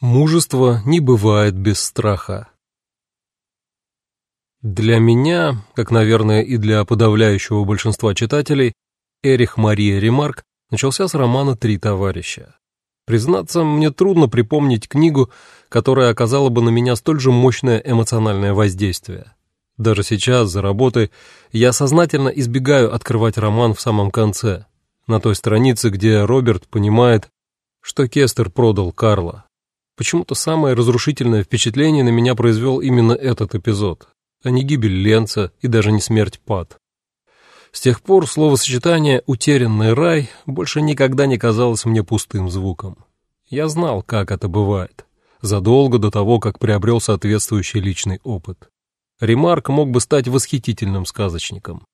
Мужество не бывает без страха. Для меня, как, наверное, и для подавляющего большинства читателей, Эрих Мария Ремарк начался с романа «Три товарища». Признаться, мне трудно припомнить книгу, которая оказала бы на меня столь же мощное эмоциональное воздействие. Даже сейчас, за работой, я сознательно избегаю открывать роман в самом конце, на той странице, где Роберт понимает, что Кестер продал Карла. Почему-то самое разрушительное впечатление на меня произвел именно этот эпизод, а не гибель Ленца и даже не смерть Пат. С тех пор словосочетание «утерянный рай» больше никогда не казалось мне пустым звуком. Я знал, как это бывает, задолго до того, как приобрел соответствующий личный опыт. Ремарк мог бы стать восхитительным сказочником.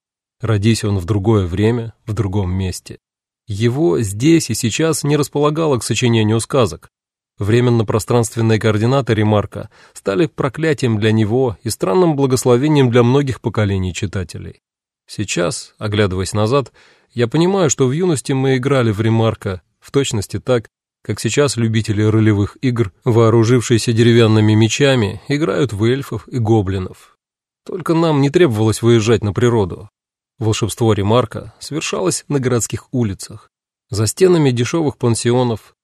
Родись он в другое время, в другом месте. Его здесь и сейчас не располагало к сочинению сказок, Временно-пространственные координаты Ремарка стали проклятием для него и странным благословением для многих поколений читателей. Сейчас, оглядываясь назад, я понимаю, что в юности мы играли в Ремарка в точности так, как сейчас любители ролевых игр, вооружившиеся деревянными мечами, играют в эльфов и гоблинов. Только нам не требовалось выезжать на природу. Волшебство Ремарка совершалось на городских улицах, за стенами дешевых пансионов,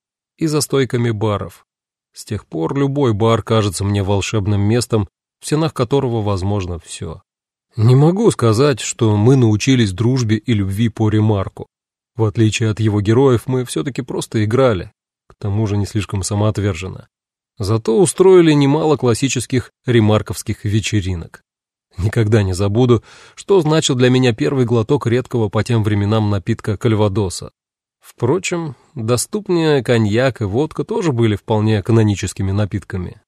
и за стойками баров. С тех пор любой бар кажется мне волшебным местом, в стенах которого возможно все. Не могу сказать, что мы научились дружбе и любви по ремарку. В отличие от его героев, мы все-таки просто играли, к тому же не слишком самоотверженно. Зато устроили немало классических ремарковских вечеринок. Никогда не забуду, что значил для меня первый глоток редкого по тем временам напитка кальвадоса. Впрочем, доступнее коньяк и водка тоже были вполне каноническими напитками.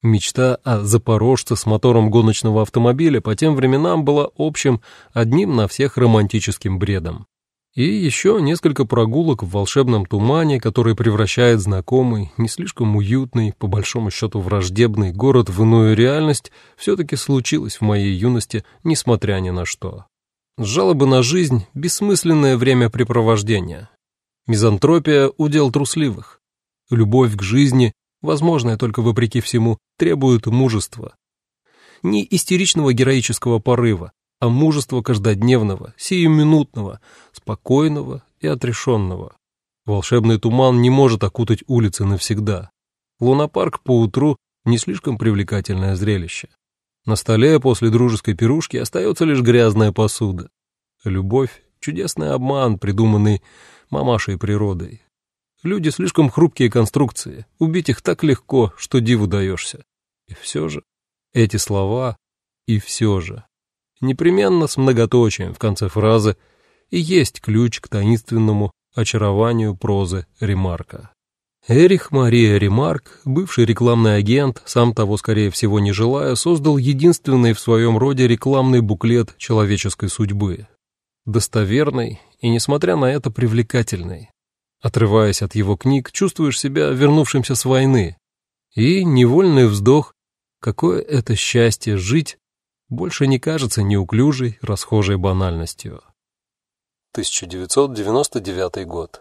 Мечта о запорожце с мотором гоночного автомобиля по тем временам была общим, одним на всех романтическим бредом. И еще несколько прогулок в волшебном тумане, который превращает знакомый, не слишком уютный, по большому счету враждебный город в иную реальность, все-таки случилось в моей юности, несмотря ни на что. Жалобы на жизнь — бессмысленное времяпрепровождение, Мизантропия — удел трусливых. Любовь к жизни, возможная только вопреки всему, требует мужества. Не истеричного героического порыва, а мужества каждодневного, сиюминутного, спокойного и отрешенного. Волшебный туман не может окутать улицы навсегда. Лунопарк поутру — не слишком привлекательное зрелище. На столе после дружеской пирушки остается лишь грязная посуда. Любовь — чудесный обман, придуманный мамашей природой. Люди слишком хрупкие конструкции, убить их так легко, что диву даешься. И все же, эти слова «и все же» непременно с многоточием в конце фразы и есть ключ к таинственному очарованию прозы Ремарка. Эрих Мария Ремарк, бывший рекламный агент, сам того, скорее всего, не желая, создал единственный в своем роде рекламный буклет человеческой судьбы, достоверный и, несмотря на это, привлекательный. Отрываясь от его книг, чувствуешь себя вернувшимся с войны. И невольный вздох, какое это счастье жить, больше не кажется неуклюжей, расхожей банальностью. 1999 год.